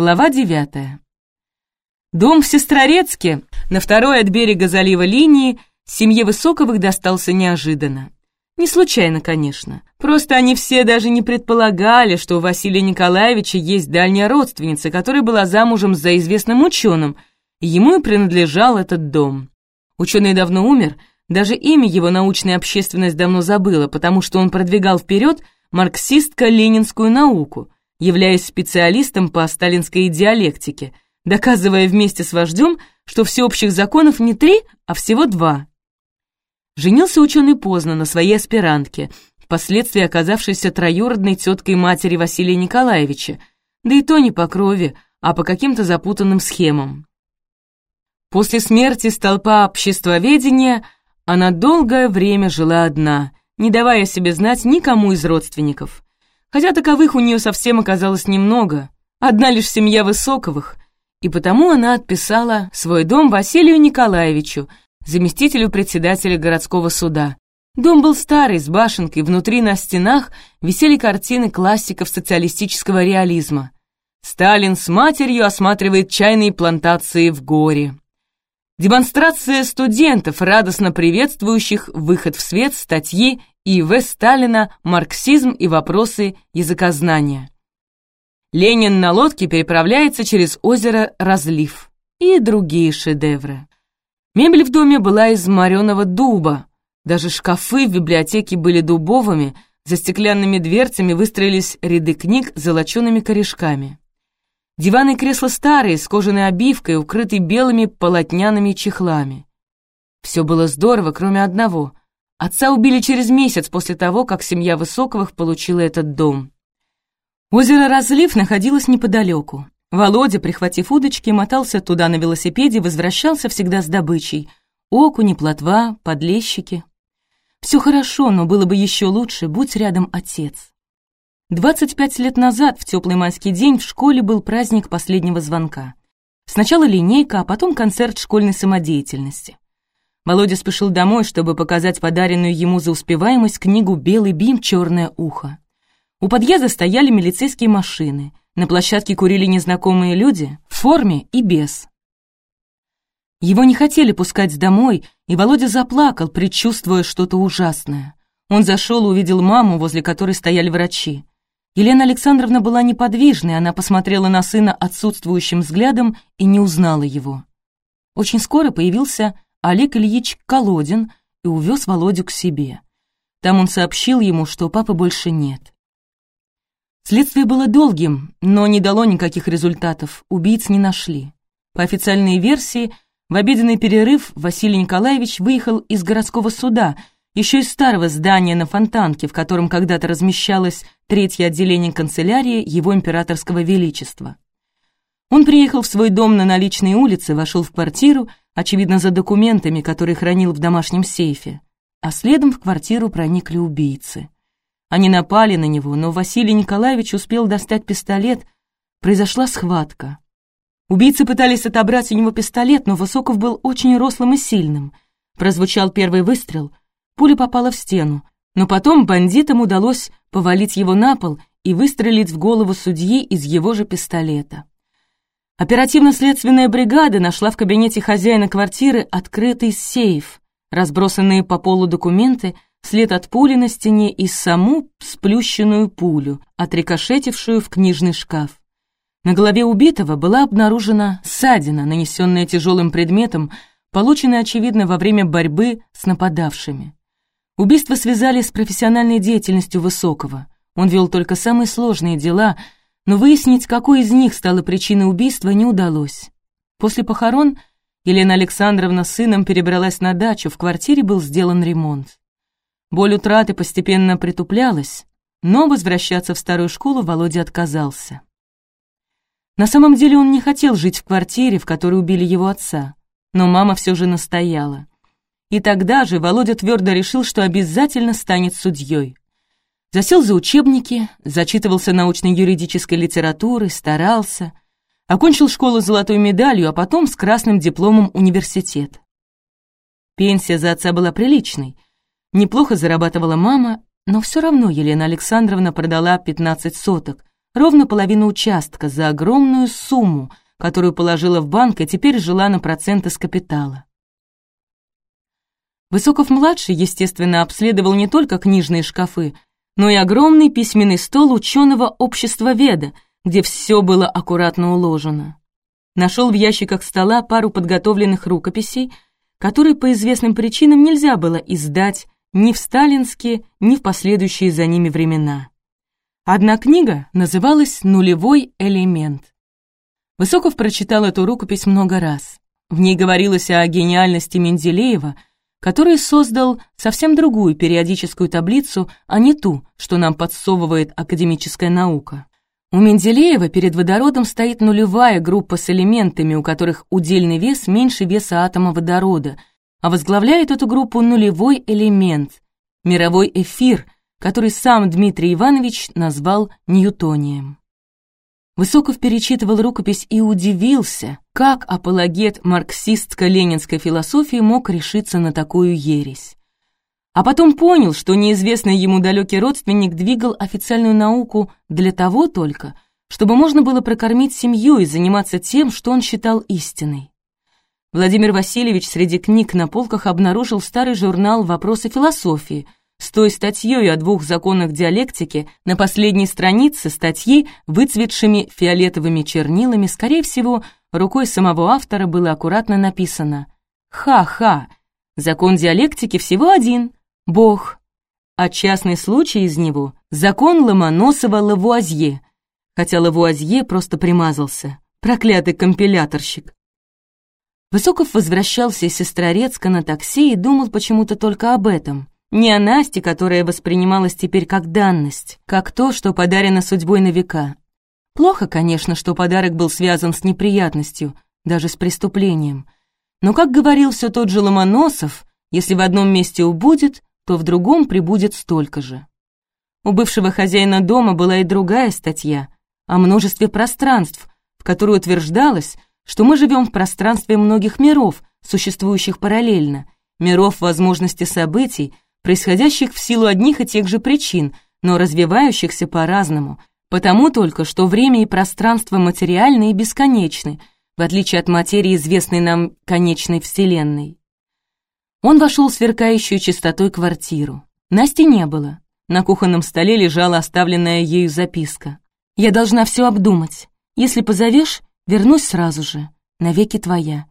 Глава девятая. Дом в Сестрорецке, на второй от берега залива линии, семье Высоковых достался неожиданно. Не случайно, конечно. Просто они все даже не предполагали, что у Василия Николаевича есть дальняя родственница, которая была замужем за известным ученым, и ему и принадлежал этот дом. Ученый давно умер, даже имя его научная общественность давно забыла, потому что он продвигал вперед марксистско-ленинскую науку — являясь специалистом по сталинской диалектике, доказывая вместе с вождем, что всеобщих законов не три, а всего два. Женился ученый поздно на своей аспирантке, впоследствии оказавшейся троюродной теткой матери Василия Николаевича, да и то не по крови, а по каким-то запутанным схемам. После смерти столпа обществоведения она долгое время жила одна, не давая себе знать никому из родственников хотя таковых у нее совсем оказалось немного, одна лишь семья Высоковых, и потому она отписала свой дом Василию Николаевичу, заместителю председателя городского суда. Дом был старый, с башенкой, внутри на стенах висели картины классиков социалистического реализма. Сталин с матерью осматривает чайные плантации в горе. Демонстрация студентов, радостно приветствующих выход в свет статьи и В. Сталина «Марксизм и вопросы языкознания». Ленин на лодке переправляется через озеро Разлив и другие шедевры. Мебель в доме была из мореного дуба, даже шкафы в библиотеке были дубовыми, за стеклянными дверцами выстроились ряды книг с золочеными корешками. Диваны и кресла старые, с кожаной обивкой, укрыты белыми полотняными чехлами. Все было здорово, кроме одного. Отца убили через месяц после того, как семья Высоковых получила этот дом. Озеро Разлив находилось неподалеку. Володя, прихватив удочки, мотался туда на велосипеде возвращался всегда с добычей. Окуни, плотва, подлещики. Все хорошо, но было бы еще лучше, будь рядом отец. 25 лет назад, в теплый майский день, в школе был праздник последнего звонка. Сначала линейка, а потом концерт школьной самодеятельности. Володя спешил домой, чтобы показать подаренную ему за успеваемость книгу «Белый бим. Черное ухо». У подъезда стояли милицейские машины. На площадке курили незнакомые люди, в форме и без. Его не хотели пускать домой, и Володя заплакал, предчувствуя что-то ужасное. Он зашел и увидел маму, возле которой стояли врачи. Елена Александровна была неподвижной, она посмотрела на сына отсутствующим взглядом и не узнала его. Очень скоро появился Олег Ильич Колодин и увез Володю к себе. Там он сообщил ему, что папы больше нет. Следствие было долгим, но не дало никаких результатов, убийц не нашли. По официальной версии, в обеденный перерыв Василий Николаевич выехал из городского суда, еще из старого здания на Фонтанке, в котором когда-то размещалось третье отделение канцелярии его императорского величества. Он приехал в свой дом на наличной улице, вошел в квартиру, очевидно, за документами, которые хранил в домашнем сейфе. А следом в квартиру проникли убийцы. Они напали на него, но Василий Николаевич успел достать пистолет. Произошла схватка. Убийцы пытались отобрать у него пистолет, но Высоков был очень рослым и сильным. Прозвучал первый выстрел, пуля попала в стену, но потом бандитам удалось повалить его на пол и выстрелить в голову судьи из его же пистолета. Оперативно-следственная бригада нашла в кабинете хозяина квартиры открытый сейф, разбросанные по полу документы, след от пули на стене и саму сплющенную пулю, отрикошетившую в книжный шкаф. На голове убитого была обнаружена ссадина, нанесенная тяжелым предметом, полученная, очевидно, во время борьбы с нападавшими. Убийство связали с профессиональной деятельностью Высокого. Он вел только самые сложные дела — но выяснить, какой из них стала причиной убийства, не удалось. После похорон Елена Александровна с сыном перебралась на дачу, в квартире был сделан ремонт. Боль утраты постепенно притуплялась, но возвращаться в старую школу Володя отказался. На самом деле он не хотел жить в квартире, в которой убили его отца, но мама все же настояла. И тогда же Володя твердо решил, что обязательно станет судьей. Засел за учебники, зачитывался научной юридической литературой, старался. Окончил школу золотой медалью, а потом с красным дипломом университет. Пенсия за отца была приличной. Неплохо зарабатывала мама, но все равно Елена Александровна продала 15 соток, ровно половину участка за огромную сумму, которую положила в банк и теперь жила на проценты с капитала. Высоков-младший, естественно, обследовал не только книжные шкафы, но и огромный письменный стол ученого общества Веда, где все было аккуратно уложено. Нашел в ящиках стола пару подготовленных рукописей, которые по известным причинам нельзя было издать ни в сталинские, ни в последующие за ними времена. Одна книга называлась «Нулевой элемент». Высоков прочитал эту рукопись много раз. В ней говорилось о гениальности Менделеева, который создал совсем другую периодическую таблицу, а не ту, что нам подсовывает академическая наука. У Менделеева перед водородом стоит нулевая группа с элементами, у которых удельный вес меньше веса атома водорода, а возглавляет эту группу нулевой элемент — мировой эфир, который сам Дмитрий Иванович назвал Ньютонием. Высоков перечитывал рукопись и удивился, как апологет марксистско-ленинской философии мог решиться на такую ересь. А потом понял, что неизвестный ему далекий родственник двигал официальную науку для того только, чтобы можно было прокормить семью и заниматься тем, что он считал истиной. Владимир Васильевич среди книг на полках обнаружил старый журнал «Вопросы философии», с той статьей о двух законах диалектики на последней странице статьи, выцветшими фиолетовыми чернилами, скорее всего, рукой самого автора было аккуратно написано «Ха-ха, закон диалектики всего один — Бог, а частный случай из него — закон Ломоносова-Лавуазье, хотя Лавуазье просто примазался, проклятый компиляторщик. Высоков возвращался из Сестрорецка на такси и думал почему-то только об этом. Не о Насте, которая воспринималась теперь как данность, как то, что подарено судьбой на века. Плохо, конечно, что подарок был связан с неприятностью, даже с преступлением. Но, как говорил все тот же Ломоносов, если в одном месте убудет, то в другом прибудет столько же. У бывшего хозяина дома была и другая статья о множестве пространств, в которой утверждалось, что мы живем в пространстве многих миров, существующих параллельно, миров возможности событий, происходящих в силу одних и тех же причин, но развивающихся по-разному, потому только, что время и пространство материальны и бесконечны, в отличие от материи, известной нам конечной Вселенной. Он вошел в сверкающую чистотой квартиру. Насти не было. На кухонном столе лежала оставленная ею записка. «Я должна все обдумать. Если позовешь, Вернусь сразу же. Навеки твоя».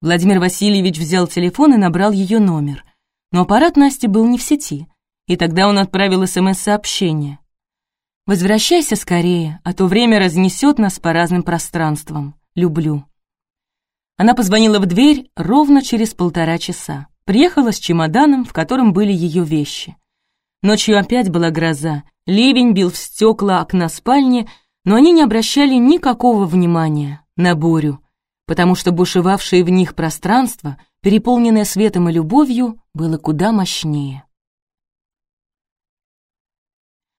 Владимир Васильевич взял телефон и набрал ее номер. Но аппарат Насти был не в сети, и тогда он отправил СМС-сообщение. «Возвращайся скорее, а то время разнесет нас по разным пространствам. Люблю». Она позвонила в дверь ровно через полтора часа. Приехала с чемоданом, в котором были ее вещи. Ночью опять была гроза. Ливень бил в стекла окна спальни, но они не обращали никакого внимания на бурю, потому что бушевавшее в них пространство, переполненное светом и любовью, было куда мощнее.